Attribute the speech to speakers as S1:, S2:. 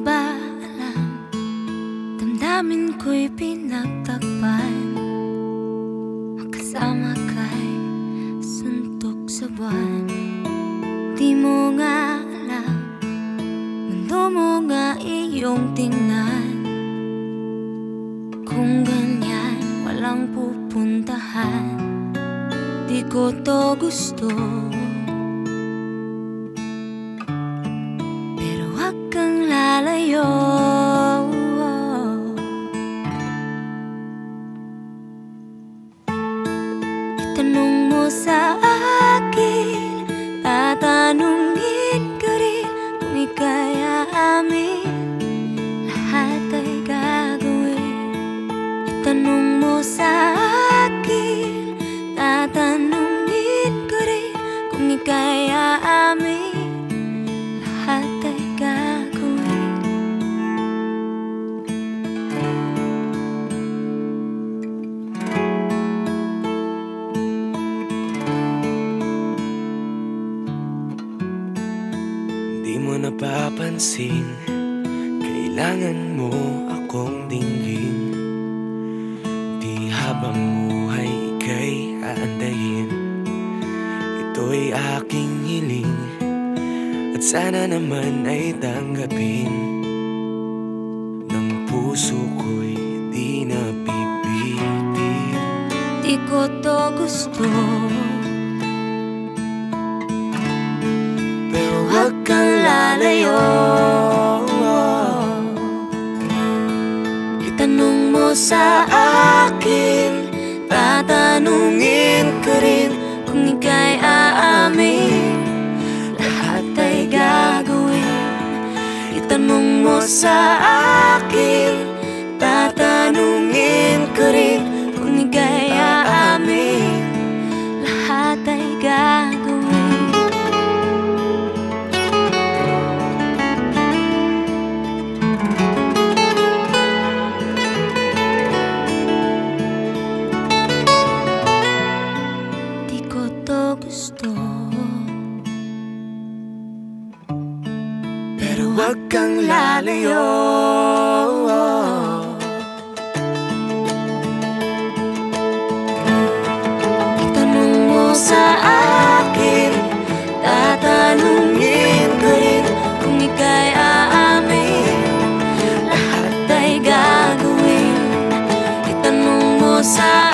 S1: ba alam? Damdamin ko'y pinagtakpan. Magkasama kay suntok sa buwan. Di mo nga alam. Mundo mo nga iyong tingnan. Kung ganyan walang pupuntahan. Di ko to gusto lalayo Itanong mo sa akin Tatanungin ka rin Kung ika'y aamin
S2: Di mo napapansin Kailangan mo akong dinggin. Di habang buhay ika'y aandayin. Ito'y aking hiling At sana naman ay tanggapin. Ng puso ko'y di napipitin.
S1: Di ko to gusto
S2: lalayo
S1: Itanong mo sa akin Tatanungin ka rin Kung ika'y aamin. Lahat ay gagawin. Itanong mo sa akin gusto. Pero wag kang lalayo. Itanong mo sa akin Tatanungin ko rin Kung
S2: ika'y aamin. Lahat ay gagawin.
S1: Itanong mo sa akin